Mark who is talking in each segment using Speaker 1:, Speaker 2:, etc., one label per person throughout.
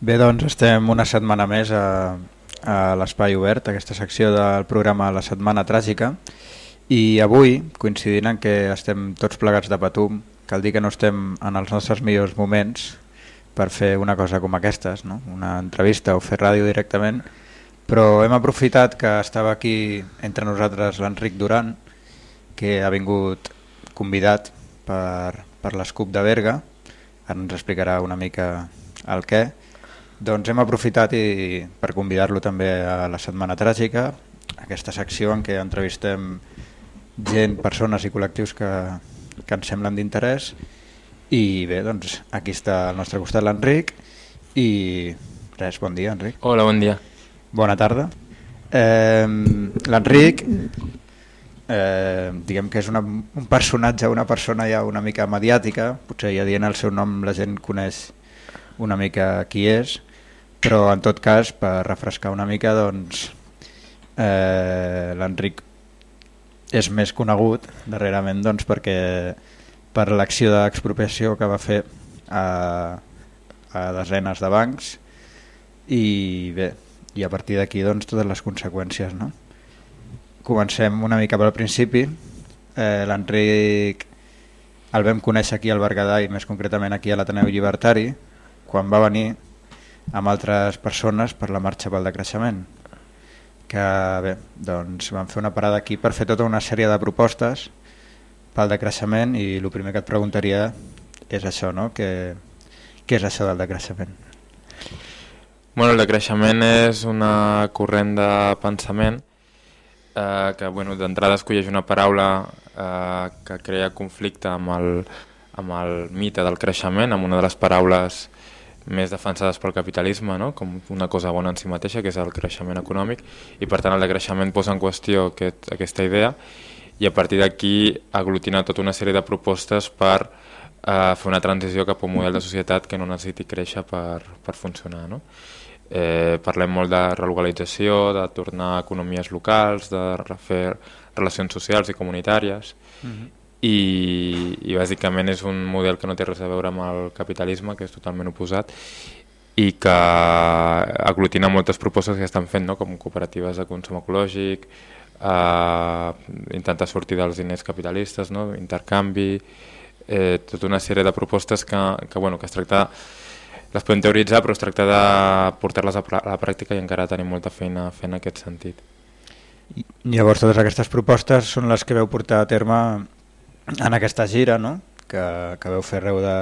Speaker 1: Bé, doncs estem una setmana més a, a l'Espai Obert, aquesta secció del programa La Setmana Tràgica, i avui, coincidint en que estem tots plegats de patum, cal dir que no estem en els nostres millors moments per fer una cosa com aquestes, no? una entrevista o fer ràdio directament, però hem aprofitat que estava aquí entre nosaltres l'Enric Duran, que ha vingut convidat per, per l'Escup de Berga, ara ens explicarà una mica el què, doncs hem aprofitat i, per convidar-lo també a la Setmana Tràgica, aquesta secció en què entrevistem gent, persones i col·lectius que, que ens semblen d'interès i bé, doncs aquí està al nostre costat l'Enric i res, bon dia Enric.
Speaker 2: Hola, bon dia.
Speaker 1: Bona tarda. Eh, L'Enric eh, diguem que és una, un personatge, una persona ja una mica mediàtica, potser ja dient el seu nom la gent coneix una mica qui és, però en tot cas, per refrescar una mica, doncs eh, l'Enric és més conegut darrerament doncs, perquè per l'acció d'expropiació que va fer a, a desenes de bancs i bé, i a partir d'aquí doncs, totes les conseqüències. No? Comencem una mica pel principi. Eh, L'Enric el vam conèixer aquí al Berguedà i més concretament aquí a l'Ateneu Llibertari quan va venir amb altres persones per la marxa pel decreixement que bé, doncs vam fer una parada aquí per fer tota una sèrie de propostes pel decreixement i el primer que et preguntaria és això, no? Que, què és això del decreixement?
Speaker 2: Bueno, el decreixement és una corrent de pensament eh, que bueno, d'entrada escolleix una paraula eh, que crea conflicte amb el, amb el mite del creixement, amb una de les paraules més defensades pel capitalisme, no? com una cosa bona en si mateixa, que és el creixement econòmic, i per tant el decreixement posa en qüestió aquest, aquesta idea i a partir d'aquí aglutinar tota una sèrie de propostes per eh, fer una transició cap a un model de societat que no necessiti créixer per, per funcionar. No? Eh, parlem molt de relocalització, de tornar a economies locals, de refer relacions socials i comunitàries, uh. I, i bàsicament és un model que no té res a veure amb el capitalisme, que és totalment oposat, i que aglutina moltes propostes que estan fent, no? com cooperatives de consum ecològic, eh, intentar sortir dels diners capitalistes, no? intercanvi, eh, tota una sèrie de propostes que, que, bueno, que es tracta les podem teoritzar però es tracta de portar-les a, la pràctica i encara tenim molta feina fent aquest sentit.
Speaker 1: Llavors totes aquestes propostes són les que veu portar a terme en aquesta gira no? que, que veu fer arreu de,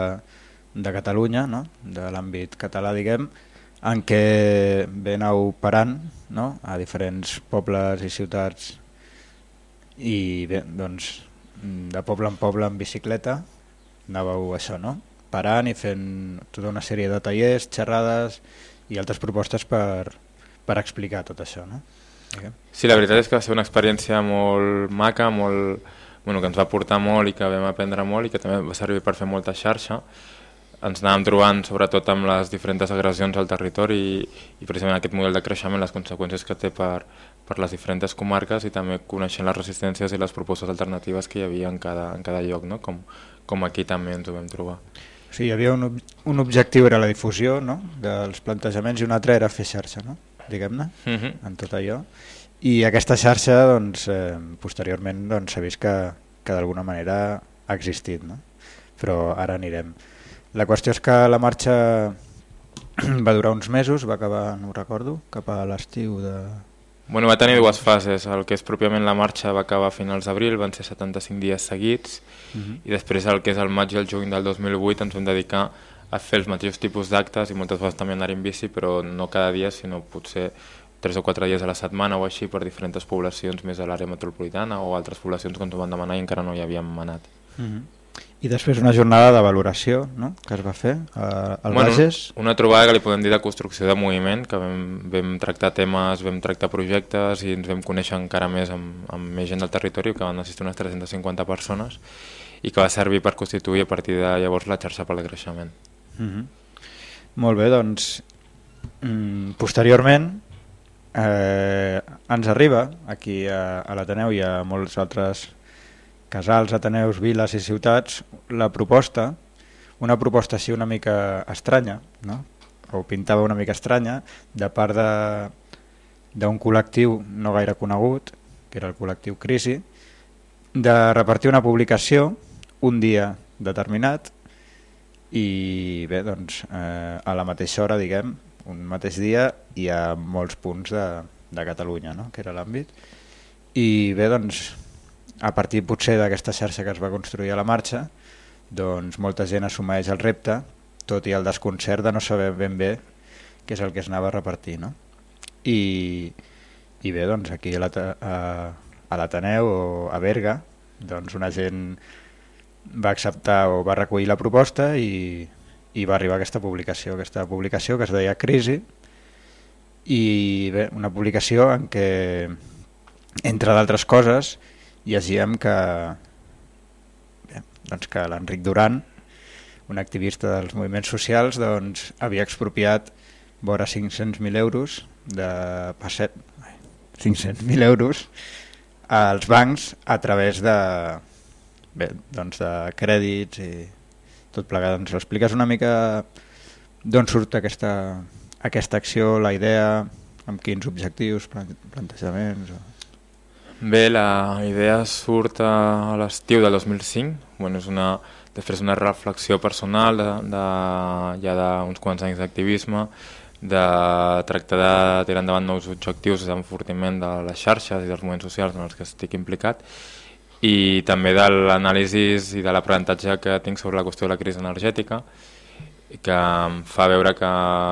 Speaker 1: de Catalunya, no? de l'àmbit català diguem, en què ve aneu parant no? a diferents pobles i ciutats i bé, doncs de poble en poble en bicicleta anàveu això, no? parant i fent tota una sèrie de tallers, xerrades i altres propostes per, per explicar tot això. No?
Speaker 2: Sí, la veritat és que va ser una experiència molt maca, molt, bueno, que ens va portar molt i que vam aprendre molt i que també va servir per fer molta xarxa. Ens anàvem trobant sobretot amb les diferents agressions al territori i, i precisament aquest model de creixement, les conseqüències que té per, per les diferents comarques i també coneixent les resistències i les propostes alternatives que hi havia en cada, en cada lloc, no? com, com aquí també ens ho vam trobar.
Speaker 1: Sí, hi havia un, un objectiu, era la difusió no? dels plantejaments i un altre era fer xarxa, no? diguem-ne, uh mhm. -huh. en tot allò. I aquesta xarxa, doncs, eh, posteriorment, doncs, s'ha vist que, que d'alguna manera ha existit, no? però ara anirem. La qüestió és que la marxa va durar uns mesos, va acabar, no ho recordo, cap a l'estiu de
Speaker 2: Bueno, va tenir dues fases. El que és pròpiament la marxa va acabar a finals d'abril, van ser 75 dies seguits, uh mhm. -huh. i després el que és el maig i el juny del 2008 ens vam dedicar a fer els mateixos tipus d'actes i moltes vegades també anar en bici, però no cada dia, sinó potser 3 o 4 dies a la setmana o així per diferents poblacions més a l'àrea metropolitana o altres poblacions que ens ho van demanar i encara no hi havíem anat. Uh
Speaker 1: mhm. -huh. I després una jornada de valoració no? que es va fer a, al bueno, Bages.
Speaker 2: Una trobada que li podem dir de construcció de moviment, que vam, vam tractar temes, vam tractar projectes i ens vam conèixer encara més amb, amb més gent del territori, que van assistir unes 350 persones i que va servir per constituir a partir de llavors la xarxa pel creixement. Mm -hmm.
Speaker 1: Molt bé, doncs mm, posteriorment eh, ens arriba aquí a, a l'Ateneu i a molts altres casals, ateneus, viles i ciutats, la proposta, una proposta així una mica estranya, no? o pintava una mica estranya de part d'un col·lectiu no gaire conegut, que era el col·lectiu Crisi, de repartir una publicació un dia determinat i bé, doncs, eh, a la mateixa hora, diguem, un mateix dia hi ha molts punts de, de Catalunya, no? que era l'àmbit. I bé, doncs, a partir potser d'aquesta xarxa que es va construir a la marxa, doncs molta gent assumeix el repte, tot i el desconcert de no saber ben bé què és el que es anava a repartir. No? I, I bé, doncs aquí a l'Ateneu o a Berga, doncs una gent va acceptar o va recollir la proposta i, i va arribar aquesta publicació, aquesta publicació que es deia Crisi i bé, una publicació en què entre d'altres coses llegíem que doncs que l'Enric Duran un activista dels moviments socials doncs, havia expropiat vora 500.000 euros de 500.000 euros als bancs a través de, bé, doncs de crèdits i tot plegat. Ens expliques una mica d'on surt aquesta, aquesta acció, la idea, amb quins objectius, plantejaments... O...
Speaker 2: Bé, la idea surt a l'estiu del 2005, bueno, és una, després una reflexió personal de, de, ja d'uns quants anys d'activisme, de tractar de tirar endavant nous objectius d'enfortiment de les xarxes i dels moviments socials en els que estic implicat i també de l'anàlisi i de l'aprenentatge que tinc sobre la qüestió de la crisi energètica que em fa veure que,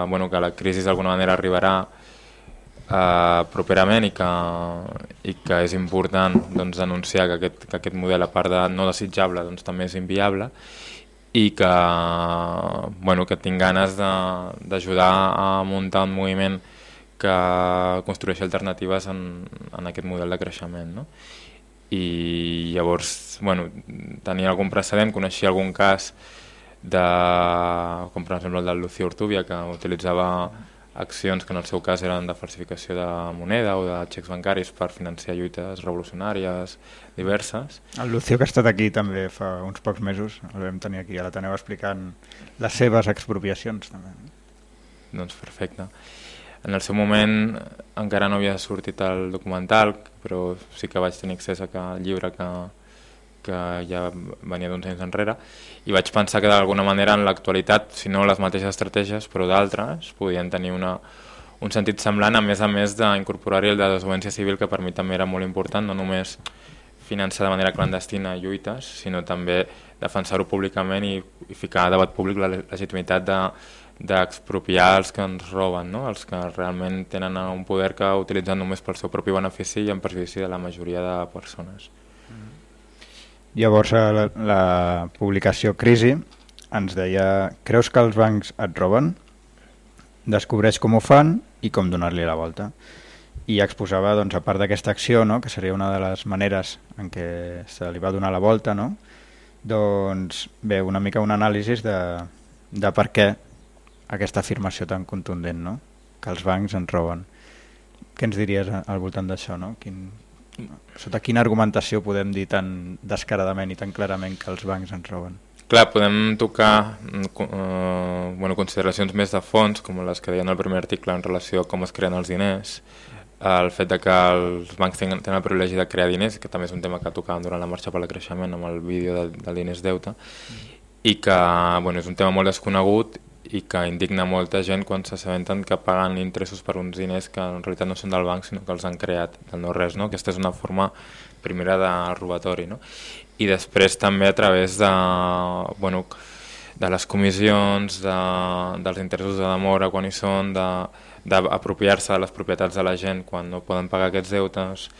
Speaker 2: bueno, que la crisi d'alguna manera arribarà eh, properament i que, i que és important doncs, denunciar que aquest, que aquest model, a part de no desitjable, doncs, també és inviable i que, bueno, que tinc ganes d'ajudar a muntar un moviment que construeixi alternatives en, en aquest model de creixement. No? I llavors bueno, tenia algun precedent, coneixia algun cas de, com per exemple el del Lucio Urtubia que utilitzava accions que en el seu cas eren de falsificació de moneda o de xecs bancaris per financiar lluites revolucionàries diverses.
Speaker 1: El Lucio que ha estat aquí també fa uns pocs mesos, el vam tenir aquí a l'Ateneu explicant les seves expropiacions també.
Speaker 2: Doncs perfecte. En el seu moment encara no havia sortit el documental, però sí que vaig tenir accés a el llibre que, que ja venia d'uns anys enrere, i vaig pensar que d'alguna manera en l'actualitat, si no les mateixes estratègies, però d'altres, podien tenir una, un sentit semblant, a més a més d'incorporar-hi el de desobediència civil, que per mi també era molt important, no només finançar de manera clandestina lluites, sinó també defensar-ho públicament i, i ficar a debat públic la legitimitat de, d'expropiar els que ens roben, no? els que realment tenen un poder que utilitzen només pel seu propi benefici i en perjudici de la majoria de persones.
Speaker 1: Llavors la, la publicació Crisi ens deia creus que els bancs et roben? Descobreix com ho fan i com donar-li la volta. I exposava, doncs, a part d'aquesta acció, no? que seria una de les maneres en què se li va donar la volta, no? doncs bé, una mica un anàlisi de, de per què aquesta afirmació tan contundent, no? que els bancs ens roben. Què ens diries al voltant d'això? No? Quin, sota quina argumentació podem dir tan descaradament i tan clarament que els bancs ens roben?
Speaker 2: Clar, podem tocar uh, bueno, consideracions més de fons, com les que deien al primer article en relació a com es creen els diners, el fet de que els bancs tenen, tenen el privilegi de crear diners, que també és un tema que tocàvem durant la marxa per la creixement amb el vídeo de, de diners deute, mm. i que bueno, és un tema molt desconegut i que indigna molta gent quan s'assabenten que paguen interessos per uns diners que en realitat no són del banc sinó que els han creat del no res. No? Aquesta és una forma primera de robatori. No? I després també a través de, bueno, de les comissions, de, dels interessos de demora quan hi són, d'apropiar-se de, de les propietats de la gent quan no poden pagar aquests deutes,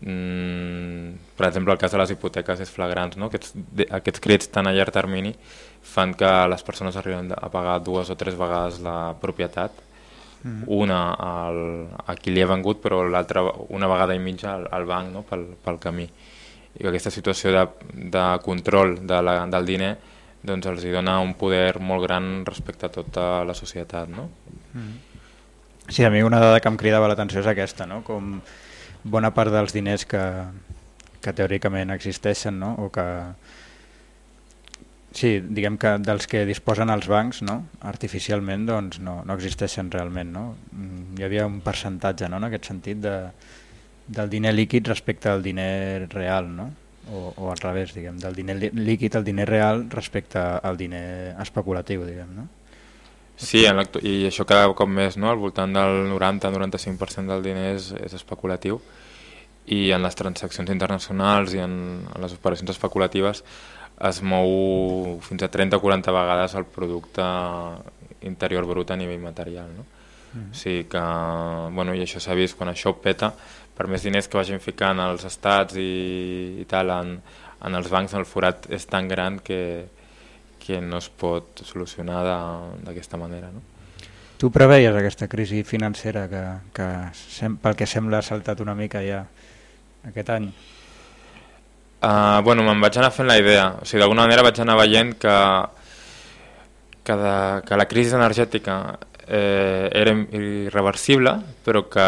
Speaker 2: Mm, per exemple, el cas de les hipoteques és flagrant. No? Aquests, aquests crits tan a llarg termini fan que les persones arriben a pagar dues o tres vegades la propietat, mm. una al, a qui li ha vengut, però l'altra una vegada i mitja al, al banc no? pel, pel camí. I que aquesta situació de, de control de la, del diner doncs els hi dona un poder molt gran respecte a tota la societat. No? Mm.
Speaker 1: Sí, a mi una dada que em cridava l'atenció és aquesta, no? com bona part dels diners que, que teòricament existeixen no? o que sí, diguem que dels que disposen els bancs no? artificialment doncs no, no existeixen realment. No? Mm, hi havia un percentatge no? en aquest sentit de, del diner líquid respecte al diner real, no? o, o al revés, diguem, del diner líquid al diner real respecte al diner especulatiu, diguem, no?
Speaker 2: Sí, en i això cada cop més, no? al voltant del 90-95% del diner és, és especulatiu i en les transaccions internacionals i en, en les operacions especulatives es mou fins a 30 o 40 vegades el producte interior brut a nivell material. No? Mm. O sigui que, bueno, i això s'ha vist quan això peta, per més diners que vagin ficant els estats i, i tal en, en els bancs, el forat és tan gran que, que no es pot solucionar d'aquesta manera. No?
Speaker 1: Tu preveies aquesta crisi financera que, que sem pel que sembla ha saltat una mica ja aquest any?
Speaker 2: Uh, bueno, me'n vaig anar fent la idea. O sigui, d'alguna manera vaig anar veient que, que, de, que la crisi energètica eh, era irreversible, però que,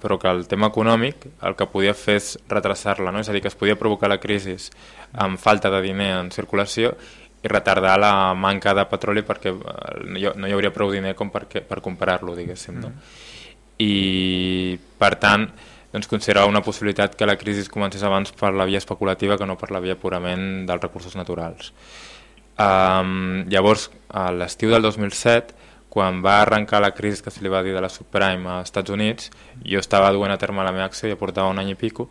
Speaker 2: però que el tema econòmic el que podia fer és retrasar-la, no? és a dir, que es podia provocar la crisi amb falta de diner en circulació i retardar la manca de petroli perquè no hi hauria prou diner com per, per comprar-lo, diguéssim. No? Mm. I, per tant, doncs considerava una possibilitat que la crisi comencés abans per la via especulativa que no per la via purament dels recursos naturals. Um, llavors, a l'estiu del 2007, quan va arrencar la crisi que se li va dir de la subprime als Estats Units, jo estava duent a terme la meva acció, ja portava un any i pico,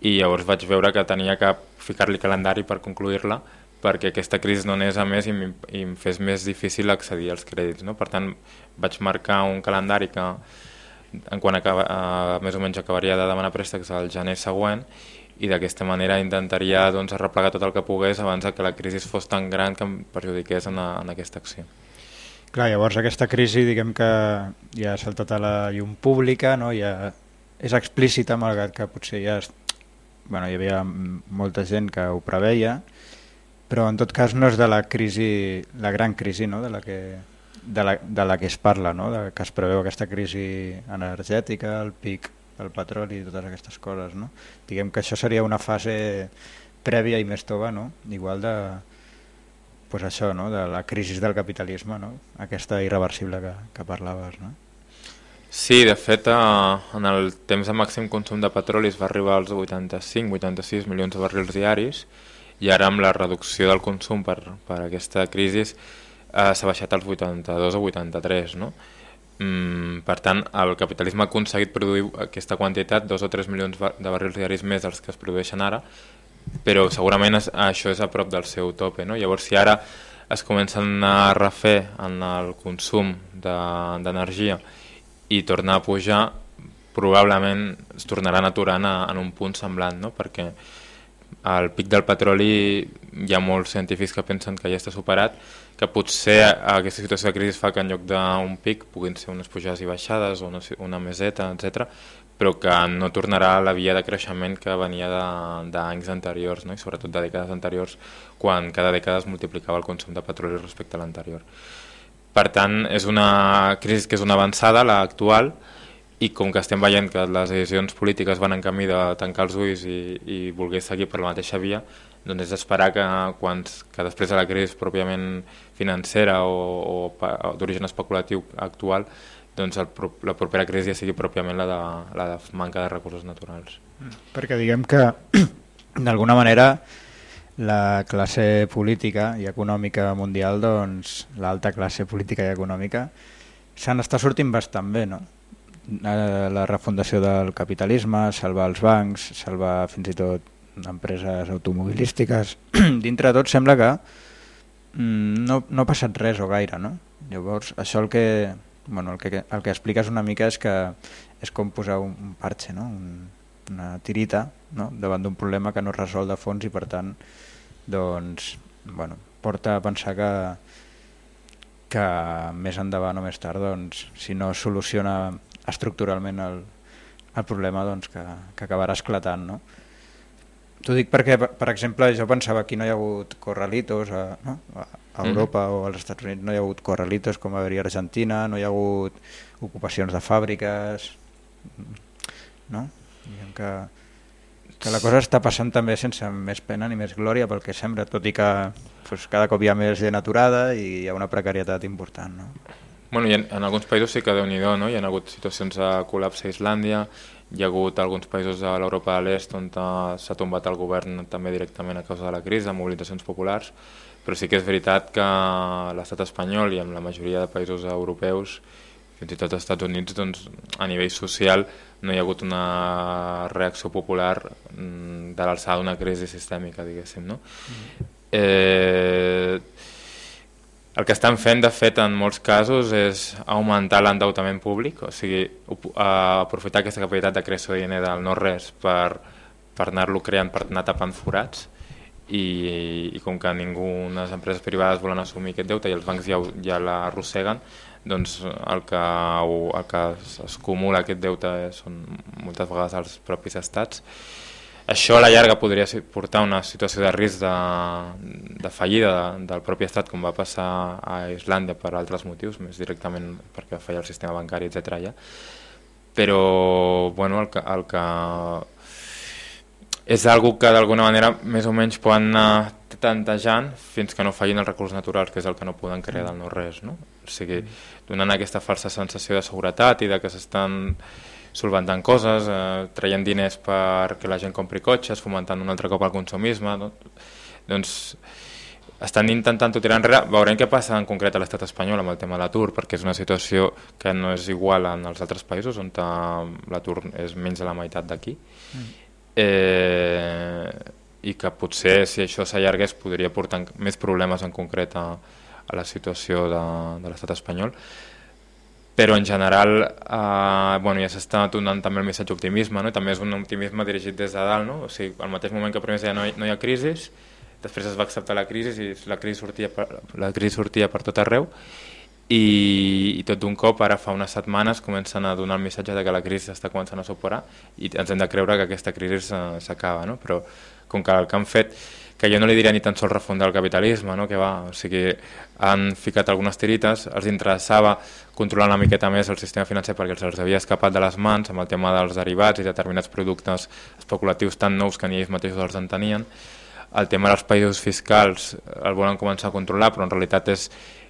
Speaker 2: i llavors vaig veure que tenia que ficar-li calendari per concluir-la perquè aquesta crisi no anés a més i, i em fes més difícil accedir als crèdits. No? Per tant, vaig marcar un calendari que en quan acaba, eh, més o menys acabaria de demanar préstecs al gener següent i d'aquesta manera intentaria doncs, arreplegar tot el que pogués abans que la crisi fos tan gran que em perjudiqués en, a, en aquesta acció.
Speaker 1: Clar, llavors aquesta crisi diguem que ja ha saltat a la llum pública, no? ja és explícita malgrat que potser ja es... bueno, hi havia molta gent que ho preveia, però en tot cas no és de la crisi, la gran crisi no? de la que de la, de la que es parla, no? de que es preveu aquesta crisi energètica, el pic del petroli i totes aquestes coses. No? Diguem que això seria una fase prèvia i més tova, no? igual de, pues això, no? de la crisi del capitalisme, no? aquesta irreversible que, que parlaves. No?
Speaker 2: Sí, de fet, en el temps de màxim consum de petroli es va arribar als 85-86 milions de barrils diaris i ara amb la reducció del consum per, per aquesta crisi eh, s'ha baixat als 82 o 83, no? Mm, per tant, el capitalisme ha aconseguit produir aquesta quantitat, 2 o 3 milions de barrils diaris més dels que es produeixen ara, però segurament es, això és a prop del seu tope. No? Llavors, si ara es comencen a refer en el consum d'energia de, i tornar a pujar, probablement es tornaran aturant a, en un punt semblant, no? perquè el pic del petroli hi ha molts científics que pensen que ja està superat, que potser aquesta situació de crisi fa que en lloc d'un pic puguin ser unes pujades i baixades o una, una meseta, etc, però que no tornarà a la via de creixement que venia d'anys anteriors, no? i sobretot de dècades anteriors, quan cada dècada es multiplicava el consum de petroli respecte a l'anterior. Per tant, és una crisi que és una avançada, la actual, i com que estem veient que les decisions polítiques van en camí de tancar els ulls i, i voler seguir per la mateixa via, doncs és esperar que, quan, que després de la crisi pròpiament financera o, o, o d'origen especulatiu actual, doncs el, la propera crisi ja sigui pròpiament la de, la de manca de recursos naturals.
Speaker 1: Mm. Perquè diguem que d'alguna manera la classe política i econòmica mundial, doncs l'alta classe política i econòmica se n'està sortint bastant bé, no? Eh, la refundació del capitalisme, salvar els bancs, salvar fins i tot empreses automobilístiques, dintre de tot sembla que mm, no, no ha passat res o gaire, no? Llavors, això el que, bueno, el que, el que expliques una mica és que és com posar un, parche, no? un, una tirita no? davant d'un problema que no es resol de fons i per tant doncs, bueno, porta a pensar que, que més endavant o més tard doncs, si no soluciona estructuralment el, el problema doncs, que, que acabarà esclatant. No? T'ho dic perquè, per exemple, jo pensava que no hi ha hagut corralitos a, no? a Europa mm -hmm. o als Estats Units, no hi ha hagut corralitos com a haver Argentina, no hi ha hagut ocupacions de fàbriques, no? Diguem que... que la cosa està passant també sense més pena ni més glòria pel que sembla, tot i que pues, cada cop hi ha més gent aturada i hi ha una precarietat important. No?
Speaker 2: Bueno, i en, en alguns països sí que déu nhi no? Hi ha hagut situacions de col·lapse a Islàndia, hi ha hagut alguns països de l'Europa de l'Est on s'ha tombat el govern també directament a causa de la crisi, amb mobilitzacions populars, però sí que és veritat que l'estat espanyol i amb la majoria de països europeus fins i tot als Estats Units doncs, a nivell social no hi ha hagut una reacció popular mm, de l'alçada d'una crisi sistèmica, diguéssim. No? Mm. Eh, el que estan fent, de fet, en molts casos és augmentar l'endeutament públic, o sigui, aprofitar aquesta capacitat de creació de diner del no-res per, per anar-lo creant, per anar tapant forats, i, i com que ningú, les empreses privades volen assumir aquest deute i els bancs ja, ja l'arrosseguen, doncs el que, el que s'acumula aquest deute són moltes vegades els propis estats. Això a la llarga podria portar una situació de risc de, de fallida del propi estat, com va passar a Islàndia per altres motius, més directament perquè va fallar el sistema bancari, etc. Ja. Però bueno, el que, el que és algo que d'alguna manera més o menys poden anar tantejant fins que no fallin els recursos naturals, que és el que no poden crear del no-res. No? O sigui, donant aquesta falsa sensació de seguretat i de que s'estan solventant coses, eh, traient diners perquè la gent compri cotxes, fomentant un altre cop el consumisme, no? doncs estan intentant tirar enrere, veurem què passa en concret a l'estat espanyol amb el tema de l'atur, perquè és una situació que no és igual en els altres països on l'atur és menys de la meitat d'aquí. Mm. Eh, i que potser si això s'allargués podria portar més problemes en concret a, a la situació de, de l'estat espanyol però en general eh, bueno, ja s'està donant també el missatge optimisme no? També és un optimisme dirigit des de dalt no? o sigui, al mateix moment que primer ja no hi, no hi ha crisi després es va acceptar la crisi i la crisi sortia per, la crisi sortia per tot arreu i, i tot d'un cop ara fa unes setmanes comencen a donar el missatge de que la crisi està començant a superar i ens hem de creure que aquesta crisi s'acaba no? però com que el que han fet que jo no li diria ni tan sols refundar el capitalisme, no? que va, o sigui, han ficat algunes tirites, els interessava controlar una miqueta més el sistema financer perquè els havia escapat de les mans amb el tema dels derivats i determinats productes especulatius tan nous que ni ells mateixos els entenien. El tema dels països fiscals el volen començar a controlar, però en realitat és,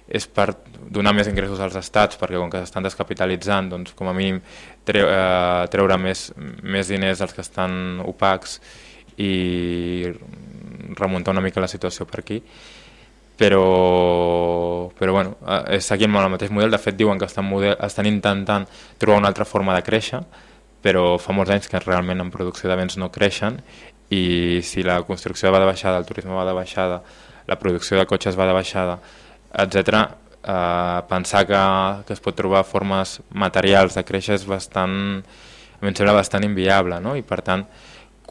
Speaker 2: és per donar més ingressos als estats, perquè com que s'estan descapitalitzant, doncs com a mínim treu, eh, treure més, més diners dels que estan opacs i remuntar una mica la situació per aquí però, però bueno, eh, seguim amb el mateix model, de fet diuen que estan, model, estan intentant trobar una altra forma de créixer però fa molts anys que realment en producció de béns no creixen i si la construcció va de baixada, el turisme va de baixada, la producció de cotxes va de baixada, etc. Eh, pensar que, que es pot trobar formes materials de créixer és bastant, a mi em sembla bastant inviable, no? i per tant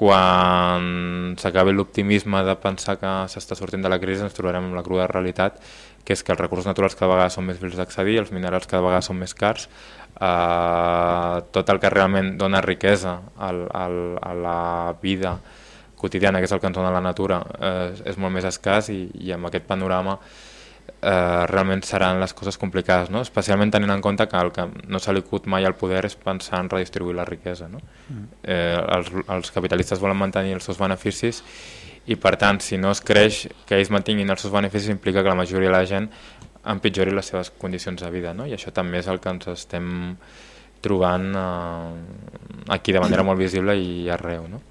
Speaker 2: quan s'acabi l'optimisme de pensar que s'està sortint de la crisi ens trobarem amb la crua realitat que és que els recursos naturals cada vegada són més difícils d'accedir, els minerals cada vegada són més cars, eh, tot el que realment dona riquesa al, al, a la vida quotidiana, que és el que ens dona la natura, eh, és molt més escàs i, i amb aquest panorama realment seran les coses complicades, no? especialment tenint en compte que el que no s'ha licut mai al poder és pensar en redistribuir la riquesa. No? Mm. Eh, els, els capitalistes volen mantenir els seus beneficis i per tant si no es creix que ells mantinguin els seus beneficis implica que la majoria de la gent empitjori les seves condicions de vida no? i això també és el que ens estem trobant eh, aquí de manera molt visible i arreu. No?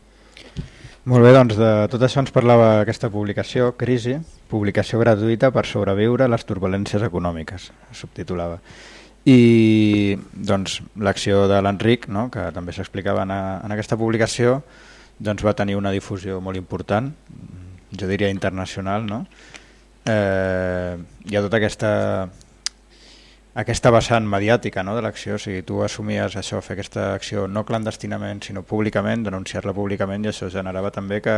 Speaker 1: Molt bé, doncs de tot això ens parlava aquesta publicació, Crisi, publicació gratuïta per sobreviure les turbulències econòmiques, subtitulava. I doncs l'acció de l'Enric, no, que també s'explicava en, en aquesta publicació, doncs va tenir una difusió molt important, jo diria internacional, no? Eh, hi ha tota aquesta aquesta vessant mediàtica no, de l'acció, o sigui, tu assumies això, fer aquesta acció no clandestinament sinó públicament, denunciar-la públicament i això generava també que,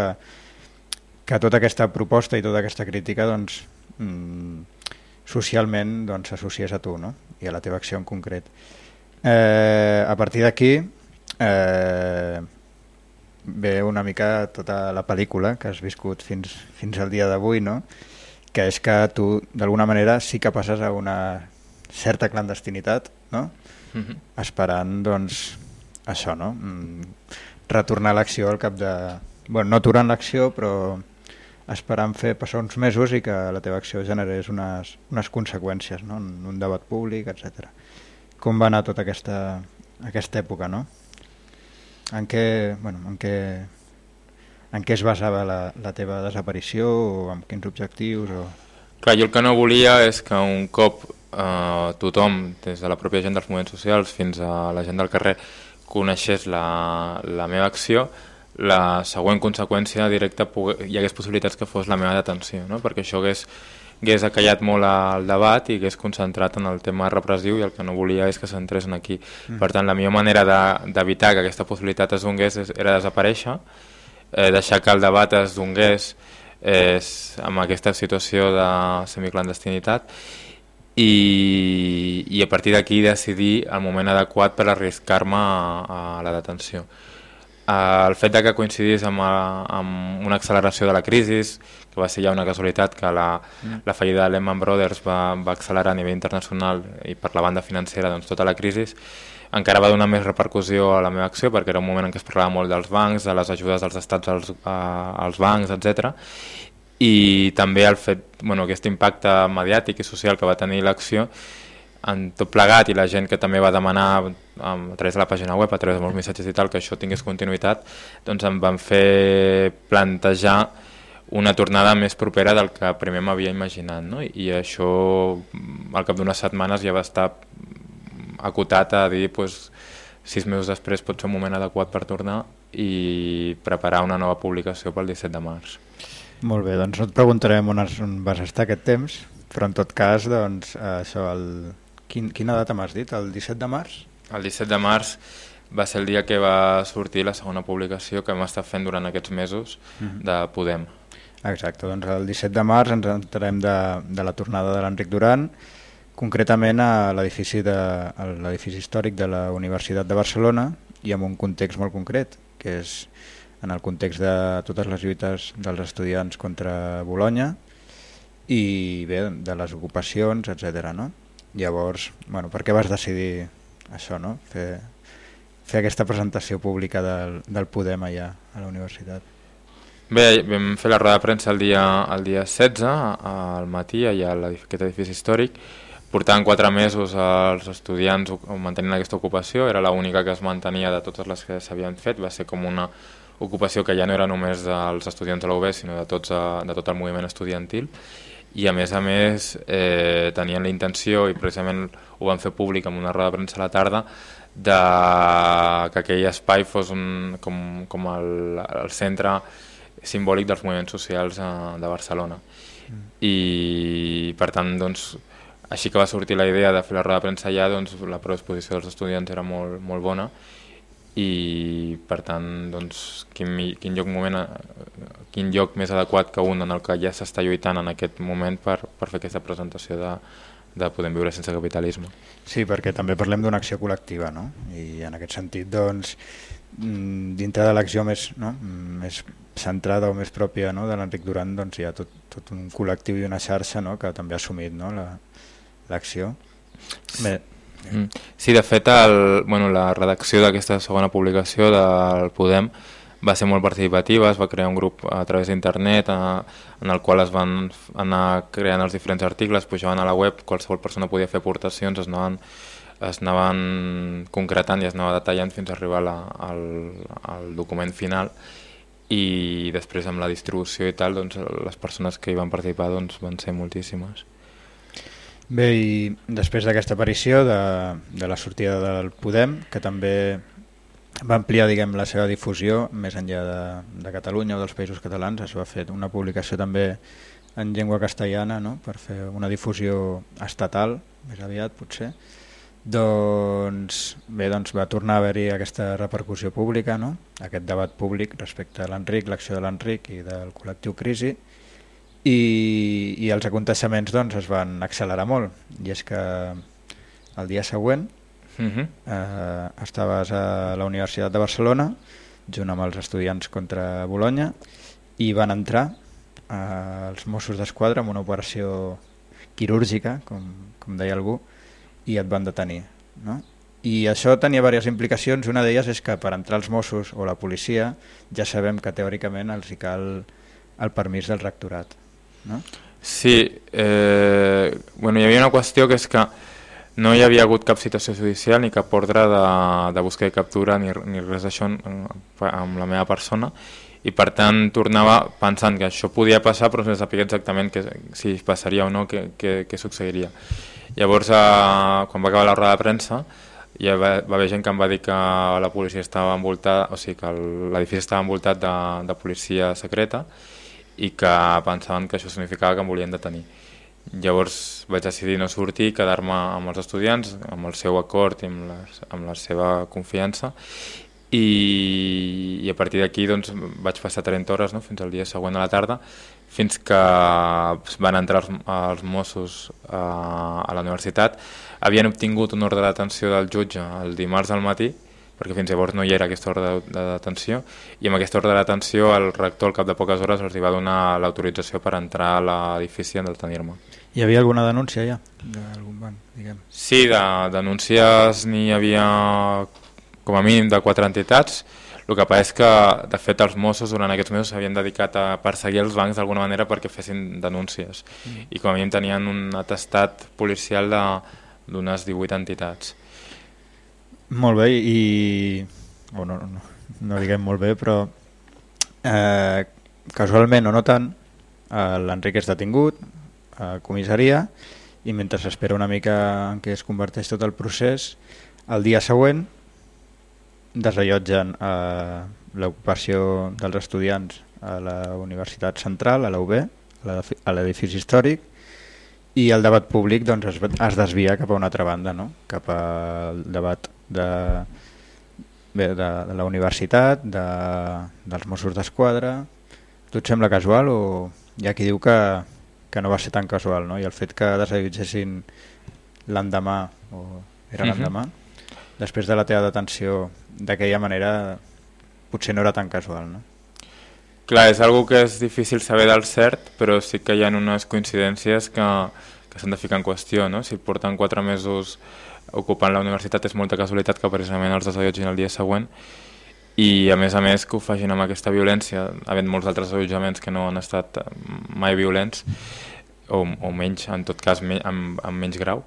Speaker 1: que tota aquesta proposta i tota aquesta crítica doncs, mm, socialment doncs, s'associés doncs, a tu no? i a la teva acció en concret. Eh, a partir d'aquí eh, ve una mica tota la pel·lícula que has viscut fins, fins al dia d'avui, no? que és que tu d'alguna manera sí que passes a una certa clandestinitat, no? Mm -hmm. esperant, doncs, això, no? Mm, retornar a l'acció al cap de... Bueno, no aturant l'acció, però esperant fer passar uns mesos i que la teva acció generés unes, unes conseqüències, no? en un debat públic, etc. Com va anar tota aquesta, aquesta època, no? En què, bueno, en què, en què es basava la, la teva desaparició o amb quins objectius? O...
Speaker 2: Clar, jo el que no volia és que un cop eh, tothom, des de la pròpia gent dels moviments socials fins a la gent del carrer, coneixés la, la meva acció, la següent conseqüència directa hi hagués possibilitats que fos la meva detenció, no? perquè això hagués, hagués acallat molt el debat i hagués concentrat en el tema repressiu i el que no volia és que s'entrés aquí. Mm. Per tant, la millor manera d'evitar de, que aquesta possibilitat es donés era desaparèixer, eh, deixar que el debat es donés eh, amb aquesta situació de semiclandestinitat i, i a partir d'aquí decidir el moment adequat per arriscar-me a, a la detenció. Eh, el fet de que coincidís amb, eh, amb una acceleració de la crisi, que va ser ja una casualitat que la, mm. la fallida de Lehman Brothers va, va accelerar a nivell internacional i per la banda financera doncs, tota la crisi, encara va donar més repercussió a la meva acció perquè era un moment en què es parlava molt dels bancs, de les ajudes dels estats als, a, als bancs, etc. I també el fet, bueno, aquest impacte mediàtic i social que va tenir l'acció en tot plegat i la gent que també va demanar a través de la pàgina web, a través de molts missatges i tal, que això tingués continuïtat, doncs em van fer plantejar una tornada més propera del que primer m'havia imaginat, no? I això al cap d'unes setmanes ja va estar acotat a dir doncs, sis mesos després pot ser un moment adequat per tornar i preparar una nova publicació pel 17 de març.
Speaker 1: Molt bé, doncs no et preguntarem on, vas estar aquest temps, però en tot cas, doncs, això, el, Quin, quina data m'has dit? El 17 de març?
Speaker 2: El 17 de març va ser el dia que va sortir la segona publicació que hem estat fent durant aquests mesos uh mhm. -huh. de Podem.
Speaker 1: Exacte, doncs el 17 de març ens entrarem de, de la tornada de l'Enric Duran, concretament a l'edifici històric de la Universitat de Barcelona i amb un context molt concret, que és en el context de totes les lluites dels estudiants contra Bologna i bé, de les ocupacions, etc. no? Llavors, bueno, per què vas decidir això, no? Fer, fer aquesta presentació pública del, del Podem allà a la universitat?
Speaker 2: Bé, vam fer la roda de premsa el dia, el dia 16, al matí, allà a aquest edifici històric. Portaven quatre mesos els estudiants mantenint aquesta ocupació, era l'única que es mantenia de totes les que s'havien fet, va ser com una ocupació que ja no era només dels estudiants de la UB, sinó de, tots, de tot el moviment estudiantil. I a més a més eh, tenien la intenció i precisament ho van fer públic amb una roda de premsa a la tarda de que aquell espai fos un, com, com el, el centre simbòlic dels moviments socials eh, de Barcelona. Mm. i per tant doncs, així que va sortir la idea de fer la roda de premsa allà doncs, la predisposició dels estudiants era molt, molt bona i per tant doncs, quin, quin, lloc moment, quin lloc més adequat que un en el que ja s'està lluitant en aquest moment per, per fer aquesta presentació de, de Podem viure sense capitalisme.
Speaker 1: Sí, perquè també parlem d'una acció col·lectiva no? i en aquest sentit doncs, mm, dintre de l'acció més, no? més centrada o més pròpia no? de l'Enric Duran doncs, hi ha tot, tot un col·lectiu i una xarxa no? que també ha assumit no? l'acció. La, Bé.
Speaker 2: Sí, de fet, el, bueno, la redacció d'aquesta segona publicació del Podem va ser molt participativa, es va crear un grup a través d'internet en el qual es van anar creant els diferents articles, pujaven a la web, qualsevol persona podia fer aportacions, es anaven, es anaven concretant i es anava detallant fins a arribar la, al, al document final i després amb la distribució i tal, doncs, les persones que hi van participar doncs, van ser moltíssimes.
Speaker 1: Bé, i després d'aquesta aparició de, de la sortida del Podem, que també va ampliar diguem, la seva difusió més enllà de, de Catalunya o dels països catalans, es va fer una publicació també en llengua castellana no? per fer una difusió estatal, més aviat potser, doncs bé, doncs va tornar a haver-hi aquesta repercussió pública, no? aquest debat públic respecte a l'Enric, l'acció de l'Enric i del col·lectiu Crisi, i, i els aconteixements doncs, es van accelerar molt i és que el dia següent uh mhm. -huh. eh, estaves a la Universitat de Barcelona junt amb els estudiants contra Bologna i van entrar eh, els Mossos d'Esquadra amb una operació quirúrgica, com, com deia algú, i et van detenir. No? I això tenia diverses implicacions, una d'elles és que per entrar els Mossos o la policia ja sabem que teòricament els hi cal el permís del rectorat. No?
Speaker 2: Sí, eh, bueno, hi havia una qüestió que és que no hi havia hagut cap situació judicial ni cap ordre de, de buscar i captura ni, ni res d'això amb la meva persona i per tant tornava pensant que això podia passar però sense saber exactament que, si passaria o no, què, què succeiria. Llavors, eh, quan va acabar la roda de premsa, hi va, va haver gent que em va dir que la policia estava envoltada, o sigui que l'edifici estava envoltat de, de policia secreta i que pensaven que això significava que em volien detenir. Llavors vaig decidir no sortir, quedar-me amb els estudiants, amb el seu acord i amb la, amb la seva confiança i, i a partir d'aquí doncs, vaig passar 30 hores no? fins al dia següent a la tarda fins que van entrar els, els Mossos a, eh, a la universitat havien obtingut un ordre d'atenció del jutge el dimarts al matí perquè fins llavors no hi era aquesta ordre de detenció i amb aquesta ordre de detenció el rector al cap de poques hores els va donar l'autorització per entrar a l'edifici en detenir-me.
Speaker 1: Hi havia alguna denúncia ja? d'algun banc, diguem?
Speaker 2: Sí, de denúncies n'hi havia com a mínim de quatre entitats. El que passa és que, de fet, els Mossos durant aquests mesos s'havien dedicat a perseguir els bancs d'alguna manera perquè fessin denúncies. Mm. I com a mínim tenien un atestat policial d'unes 18 entitats.
Speaker 1: Molt bé, i... O no, no, no diguem molt bé, però eh, casualment o no tant, eh, l'Enric és detingut a comissaria i mentre s'espera una mica en què es converteix tot el procés, el dia següent desallotgen eh, l'ocupació dels estudiants a la Universitat Central, a la UB, a l'edifici històric, i el debat públic doncs, es, es desvia cap a una altra banda, no? cap al debat de, bé, de, de la universitat, de, dels Mossos d'Esquadra... Tu et sembla casual o hi ha qui diu que, que no va ser tan casual no? i el fet que desallotgessin l'endemà o era l'endemà uh -huh després de la teva detenció d'aquella manera potser no era tan casual, no?
Speaker 2: Clar, és algo que és difícil saber del cert, però sí que hi ha unes coincidències que, que s'han de ficar en qüestió, no? Si porten quatre mesos ocupant la universitat és molta casualitat que precisament els desallotgin el dia següent i a més a més que ho facin amb aquesta violència, havent molts altres allotjaments que no han estat mai violents o, o menys, en tot cas amb, amb menys grau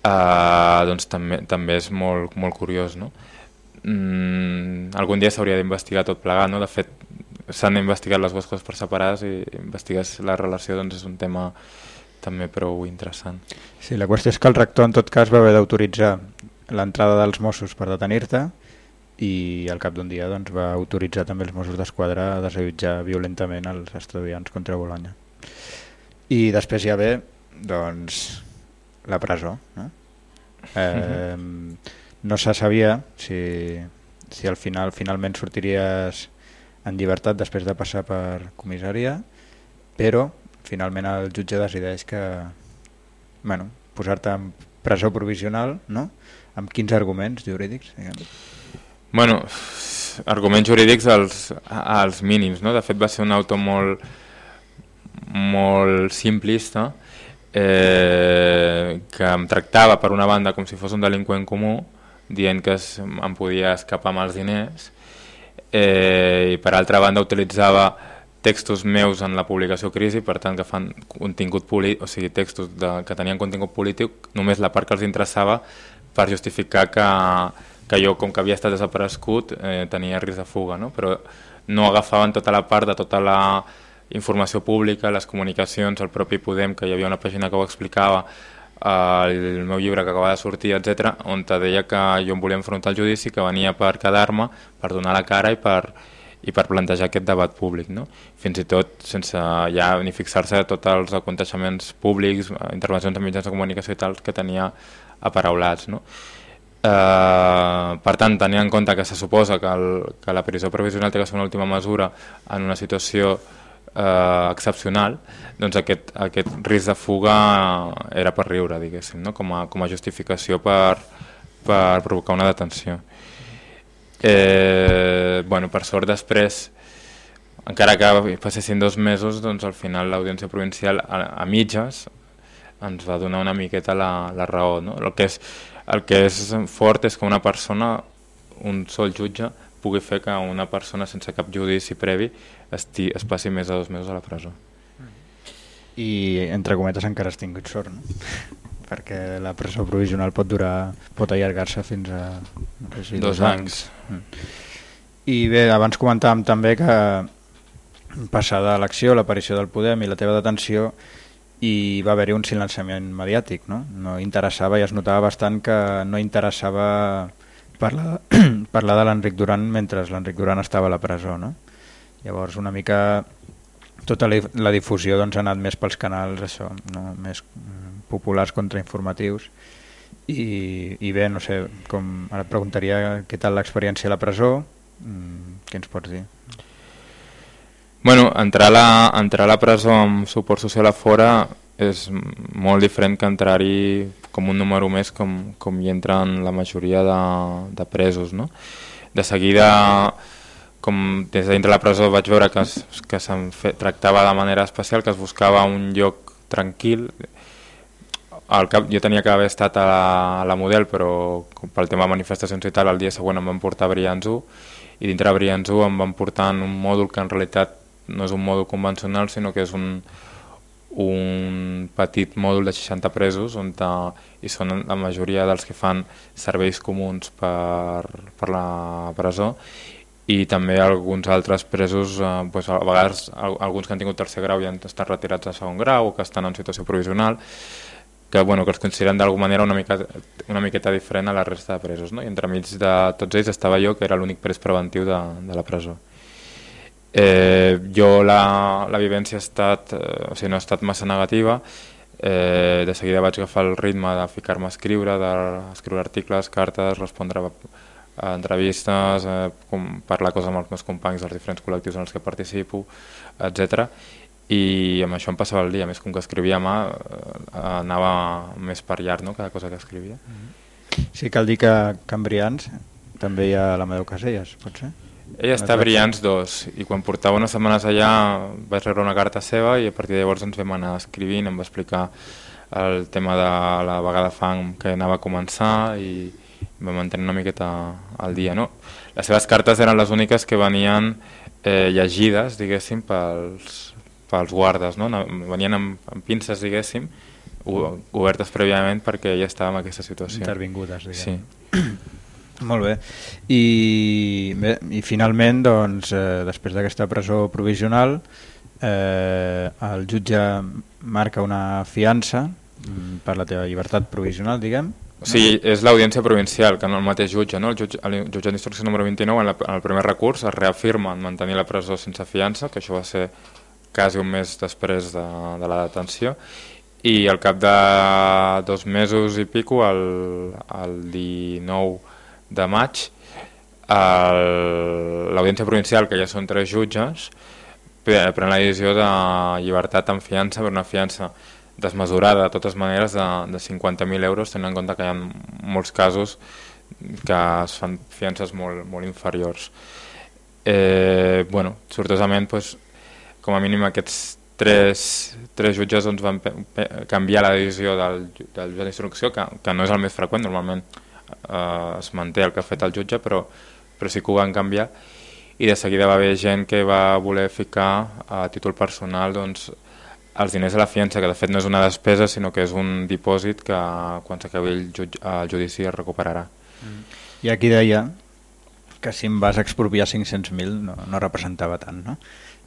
Speaker 2: Uh, doncs també, també és molt, molt curiós, no? Mm, algun dia s'hauria d'investigar tot plegat, no? De fet, s'han investigat les dues coses per separades i investigar la relació doncs, és un tema també prou interessant.
Speaker 1: Sí, la qüestió és que el rector en tot cas va haver d'autoritzar l'entrada dels Mossos per detenir-te i al cap d'un dia doncs, va autoritzar també els Mossos d'Esquadra a desallotjar violentament els estudiants contra Bologna. I després ja ve doncs, la presó. No, eh, no se sabia si, si al final finalment sortiries en llibertat després de passar per comissaria, però finalment el jutge decideix que bueno, posar-te en presó provisional, no? amb quins arguments jurídics?
Speaker 2: Bueno, arguments jurídics als, als mínims, no? De fet va ser un auto molt, molt simplista, eh, que em tractava per una banda com si fos un delinqüent comú, dient que es, em podia escapar amb els diners, eh, i per altra banda utilitzava textos meus en la publicació Crisi, per tant que fan contingut polític, o sigui, textos de, que tenien contingut polític, només la part que els interessava per justificar que, que jo, com que havia estat desaparegut, eh, tenia risc de fuga, no? però no agafaven tota la part de tota la informació pública, les comunicacions, el propi Podem, que hi havia una pàgina que ho explicava, el meu llibre que acaba de sortir, etc, on te deia que jo em volia enfrontar al judici, que venia per quedar-me, per donar la cara i per, i per plantejar aquest debat públic. No? Fins i tot sense ja ni fixar-se tots els aconteixements públics, intervencions en mitjans de comunicació i tal que tenia aparaulats. No? Eh, per tant, tenint en compte que se suposa que, el, que la presó provisional té que ser una última mesura en una situació eh, excepcional, doncs aquest, aquest risc de fuga era per riure, diguéssim, no? com, a, com a justificació per, per provocar una detenció. Eh, bueno, per sort després, encara que passessin dos mesos, doncs al final l'Audiència Provincial a, a mitges ens va donar una miqueta la, la raó. No? El que és el que és fort és que una persona, un sol jutge, pugui fer que una persona sense cap judici previ esti, es passi més de dos mesos a la presó.
Speaker 1: I, entre cometes, encara has tingut sort, no? perquè la presó provisional pot durar, pot allargar-se fins a no sé si,
Speaker 2: dos, dos anys. anys. Mm.
Speaker 1: I bé, abans comentàvem també que passada l'acció, l'aparició del Podem i la teva detenció i va haver-hi un silenciament mediàtic, no? No interessava i es notava bastant que no interessava parlar, parlar de l'Enric Duran mentre l'Enric Duran estava a la presó, no? Llavors una mica tota la difusió doncs, ha anat més pels canals això, no? més populars contrainformatius i, i bé, no sé, com ara et preguntaria què tal l'experiència a la presó, mm, què ens pots dir?
Speaker 2: Bueno, entrar a, la, entrar a la presó amb suport social a fora és molt diferent que entrar-hi com un número més com, com hi entren la majoria de, de presos. No? De seguida, com des de dintre la presó vaig veure que es, que se'n tractava de manera especial, que es buscava un lloc tranquil, al cap, jo tenia que haver estat a la, a la Model, però pel tema de manifestacions i tal, el dia següent em van portar a Brianzú, i dintre de Brianzú em van portar en un mòdul que en realitat no és un mòdul convencional, sinó que és un, un petit mòdul de 60 presos on ta, hi són la majoria dels que fan serveis comuns per, per la presó i també alguns altres presos, eh, doncs a vegades alguns que han tingut tercer grau i han estat retirats a segon grau o que estan en situació provisional que, bueno, que els consideren d'alguna manera una, mica, una miqueta diferent a la resta de presos. No? I entremig de tots ells estava jo, que era l'únic pres preventiu de, de la presó. Eh, jo la, la vivència ha estat, eh, o sigui, no ha estat massa negativa, eh, de seguida vaig agafar el ritme de ficar-me a escriure, d'escriure articles, cartes, respondre entrevistes, eh, parlar coses amb els meus companys dels diferents col·lectius en els que participo, etc i amb això em passava el dia, més com que escrivia a mà eh, anava més per llarg no? cada cosa que escrivia.
Speaker 1: Sí, cal dir que a Cambrians també hi ha l'Amadeu Caselles, pot ser?
Speaker 2: Ella està a Brians 2 i quan portava unes setmanes allà vaig rebre una carta seva i a partir de llavors ens vam anar escrivint, em va explicar el tema de la vegada fang que anava a començar i vam mantenir una miqueta al dia. No? Les seves cartes eren les úniques que venien eh, llegides, diguéssim, pels, pels guardes, no? venien amb, amb pinces, diguéssim, obertes prèviament perquè ja estava en aquesta situació.
Speaker 1: Intervingudes,
Speaker 2: diguem.
Speaker 1: Sí. Molt bé. I, bé, i finalment, doncs, eh, després d'aquesta presó provisional, eh, el jutge marca una fiança mm, per la teva llibertat provisional, diguem.
Speaker 2: O sigui, és l'audiència provincial, que no el mateix jutge. No? El jutge, el jutge d'instrucció número 29, en, la, en el primer recurs, es reafirma en mantenir la presó sense fiança, que això va ser quasi un mes després de, de la detenció i al cap de dos mesos i pico, el, el 19 de maig, l'Audiència Provincial, que ja són tres jutges, pren la decisió de llibertat en fiança per una fiança desmesurada de totes maneres de, de 50.000 euros, tenint en compte que hi ha molts casos que es fan fiances molt, molt inferiors. Eh, bueno, sortosament, pues, com a mínim aquests tres, tres jutges doncs, van canviar la decisió del, del jutge d'instrucció, que, que no és el més freqüent, normalment eh, es manté el que ha fet el jutge, però, però sí que ho van canviar, i de seguida va haver gent que va voler ficar a títol personal doncs, els diners a la fiança, que de fet no és una despesa, sinó que és un dipòsit que quan s'acabi el, el judici es recuperarà. Mm.
Speaker 1: I aquí deia que si em vas expropiar 500.000 no, no representava tant, no?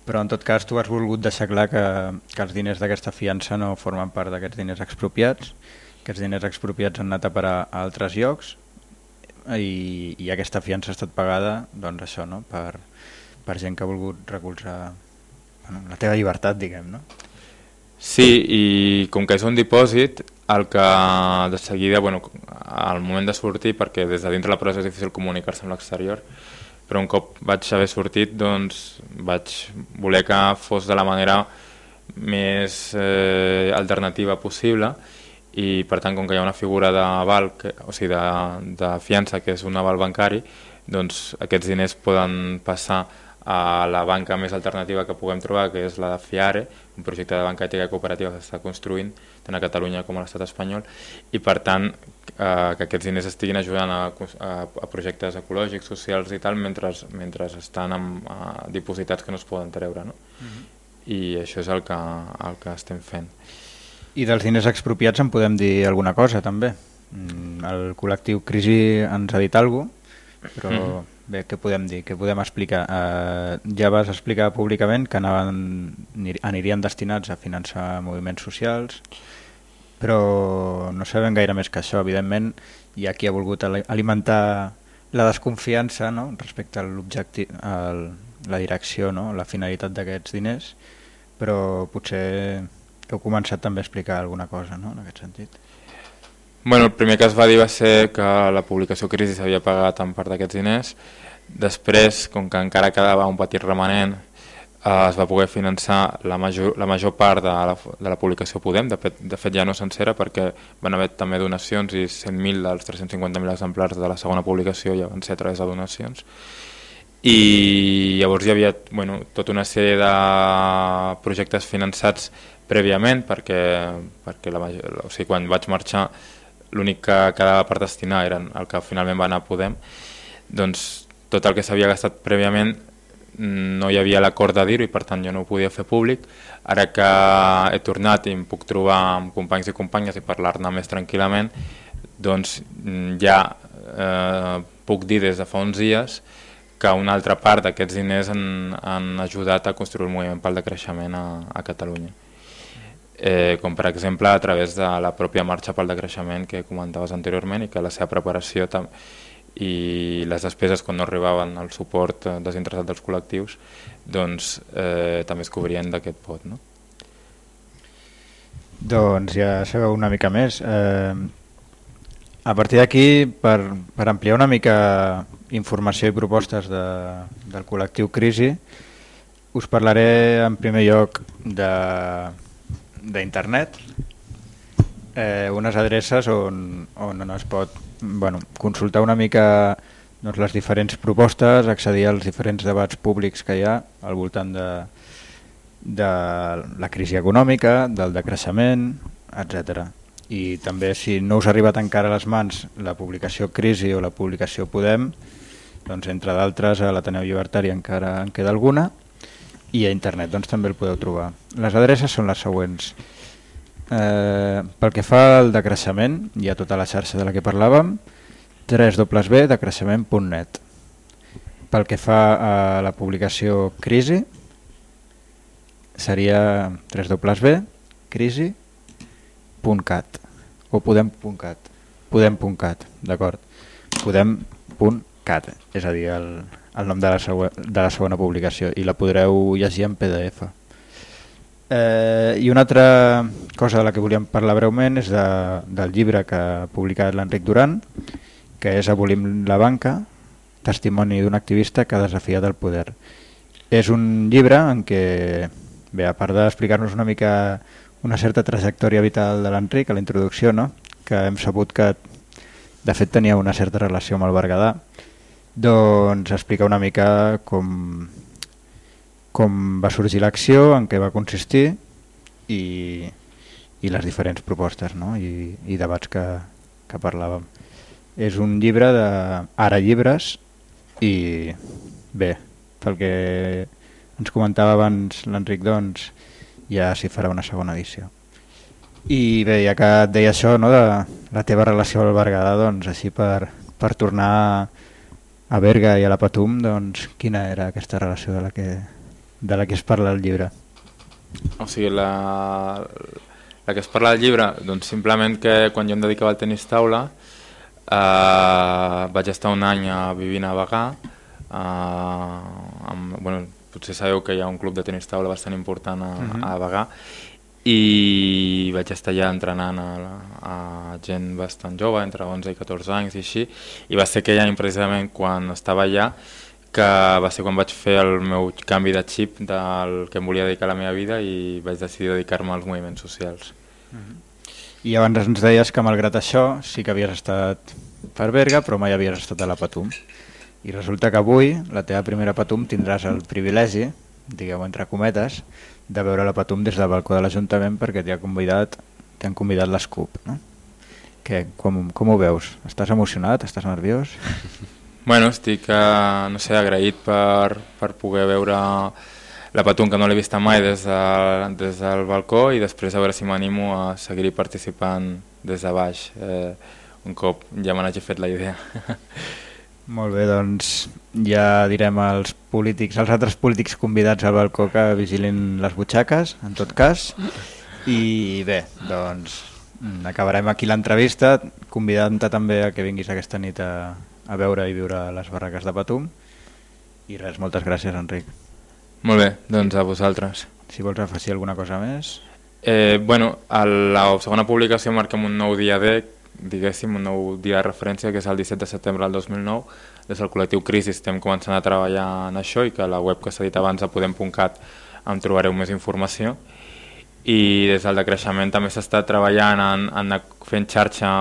Speaker 1: Però en tot cas tu has volgut deixar clar que, que els diners d'aquesta fiança no formen part d'aquests diners expropiats, que els diners expropiats han anat a parar a altres llocs i, i aquesta fiança ha estat pagada doncs això, no? per, per gent que ha volgut recolzar bueno, la teva llibertat, diguem, no?
Speaker 2: Sí, i com que és un dipòsit, el que de seguida, bueno, al moment de sortir, perquè des de dintre la presó és difícil comunicar-se amb l'exterior, però un cop vaig haver sortit doncs vaig voler que fos de la manera més eh, alternativa possible. I per tant com que hi ha una figura d'aval, o sigui de, de fiança que és un aval bancari, doncs aquests diners poden passar a la banca més alternativa que puguem trobar, que és la de FIARE, un projecte de banca ètica cooperativa que s'està construint tant a Catalunya com a l'estat espanyol, i per tant eh, que aquests diners estiguin ajudant a, a, a projectes ecològics, socials i tal, mentre, mentre estan amb, uh, dipositats que no es poden treure. No? Uh -huh. I això és el que, el que estem fent.
Speaker 1: I dels diners expropiats en podem dir alguna cosa també. Mm, el col·lectiu Crisi ens ha dit alguna cosa, però uh -huh. Bé, què podem dir, què podem explicar? Uh, ja vas explicar públicament que anaven, anirien destinats a finançar moviments socials, però no sabem gaire més que això. Evidentment, hi ha qui ha volgut alimentar la desconfiança no? respecte a l'objectiu, la direcció, no? la finalitat d'aquests diners, però potser heu començat també a explicar alguna cosa no? en aquest sentit.
Speaker 2: Bueno, el primer que es va dir va ser que la publicació Crisi s'havia pagat en part d'aquests diners, després, com que encara quedava un petit remanent, eh, es va poder finançar la major, la major part de la, de la publicació Podem, de fet, de fet ja no sencera perquè van haver també donacions i 100.000 dels 350.000 exemplars de la segona publicació ja van ser a través de donacions. I llavors hi havia bueno, tota una sèrie de projectes finançats prèviament perquè, perquè la, o sigui, quan vaig marxar l'únic que quedava per destinar era el que finalment va anar a Podem doncs tot el que s'havia gastat prèviament no hi havia l'acord de dir-ho i per tant jo no ho podia fer públic. Ara que he tornat i em puc trobar amb companys i companyes i parlar-ne més tranquil·lament, doncs mm, ja eh, puc dir des de fa uns dies que una altra part d'aquests diners han, han ajudat a construir el moviment pel decreixement a, a Catalunya. Eh, com per exemple a través de la pròpia marxa pel decreixement que comentaves anteriorment i que la seva preparació i les despeses quan no arribaven al suport eh, desinteressat dels col·lectius doncs eh, també es cobrien d'aquest pot. No?
Speaker 1: Doncs ja sabeu una mica més. Eh, a partir d'aquí, per, per ampliar una mica informació i propostes de, del col·lectiu Crisi, us parlaré en primer lloc d'internet, eh, unes adreces on, on es pot bueno, consultar una mica doncs, les diferents propostes, accedir als diferents debats públics que hi ha al voltant de, de la crisi econòmica, del decreixement, etc. I també si no us ha arribat encara a les mans la publicació Crisi o la publicació Podem, doncs entre d'altres a l'Ateneu Llibertari encara en queda alguna i a internet doncs, també el podeu trobar. Les adreces són les següents Eh, pel que fa al decreixement, hi ha tota la xarxa de la que parlàvem, www.decreixement.net. Pel que fa a la publicació Crisi, seria www.crisi.cat o podem.cat podem.cat, d'acord podem.cat és a dir, el, el nom de la, següent, de la segona publicació i la podreu llegir en PDF Eh, I una altra cosa de la que volíem parlar breument és de, del llibre que ha publicat l'Enric Duran, que és Abolim la banca, testimoni d'un activista que ha desafiat el poder. És un llibre en què, bé, a part d'explicar-nos una mica una certa trajectòria vital de l'Enric a la introducció, no? que hem sabut que de fet tenia una certa relació amb el Berguedà, doncs explica una mica com, com va sorgir l'acció, en què va consistir i, i les diferents propostes no? I, i debats que, que parlàvem. És un llibre de ara llibres i bé, pel que ens comentava abans l'Enric, doncs ja s'hi farà una segona edició. I bé, ja que et deia això, no, de la teva relació al Berguedà, doncs així per, per tornar a Berga i a la Patum, doncs quina era aquesta relació de la que de la que es parla al llibre?
Speaker 2: O sigui, la, la que es parla al llibre, doncs simplement que quan jo em dedicava al tenis taula eh, vaig estar un any a, vivint a Bagà, eh, amb, bueno, potser sabeu que hi ha un club de tenis taula bastant important a, uh mhm. -huh. a Bagà, i vaig estar allà entrenant a, a gent bastant jove, entre 11 i 14 anys i així, i va ser aquell any precisament quan estava allà que va ser quan vaig fer el meu canvi de xip del que em volia dedicar a la meva vida i vaig decidir dedicar-me als moviments socials.
Speaker 1: Uh -huh. I abans ens deies que malgrat això sí que havies estat per Berga però mai havies estat a la Patum. I resulta que avui, la teva primera Patum, tindràs el privilegi, digueu entre cometes, de veure la Patum des del balcó de l'Ajuntament perquè t'hi ha convidat, t'han convidat l'ESCUP, no? què, com, com ho veus? Estàs emocionat? Estàs nerviós?
Speaker 2: Bueno, estic, eh, no sé, agraït per, per poder veure la Patum, que no l'he vista mai des, de, des del balcó, i després a veure si m'animo a seguir participant des de baix, eh, un cop ja me n'hagi fet la idea.
Speaker 1: Molt bé, doncs ja direm als polítics, als altres polítics convidats al balcó que vigilin les butxaques, en tot cas. I bé, doncs acabarem aquí l'entrevista, convidant-te també a que vinguis aquesta nit a, a veure i viure les barraques de Patum. I res, moltes gràcies, Enric.
Speaker 2: Molt bé, doncs a vosaltres.
Speaker 1: Si vols afegir alguna cosa més...
Speaker 2: Eh, bueno, a la segona publicació marquem un nou dia D, diguéssim, un nou dia de referència, que és el 17 de setembre del 2009. Des del col·lectiu Crisi estem començant a treballar en això i que la web que s'ha dit abans a podem.cat en trobareu més informació. I des del decreixement també s'està treballant en, en fent xarxa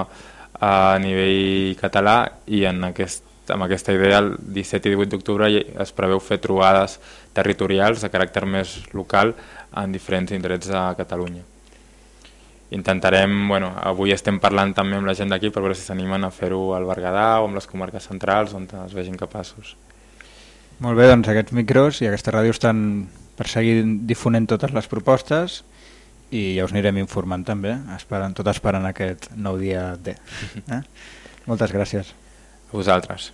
Speaker 2: a nivell català i en aquest, amb aquesta idea el 17 i 18 d'octubre es preveu fer trobades territorials de caràcter més local en diferents indrets de Catalunya. Intentarem, bueno, avui estem parlant també amb la gent d'aquí per veure si s'animen a fer-ho al Berguedà o amb les comarques centrals on es vegin capaços.
Speaker 1: Molt bé, doncs aquests micros i aquesta ràdio estan per seguir difonent totes les propostes i ja us anirem informant també, esperant, tot esperant aquest nou dia D. Eh? Moltes gràcies.
Speaker 2: A vosaltres.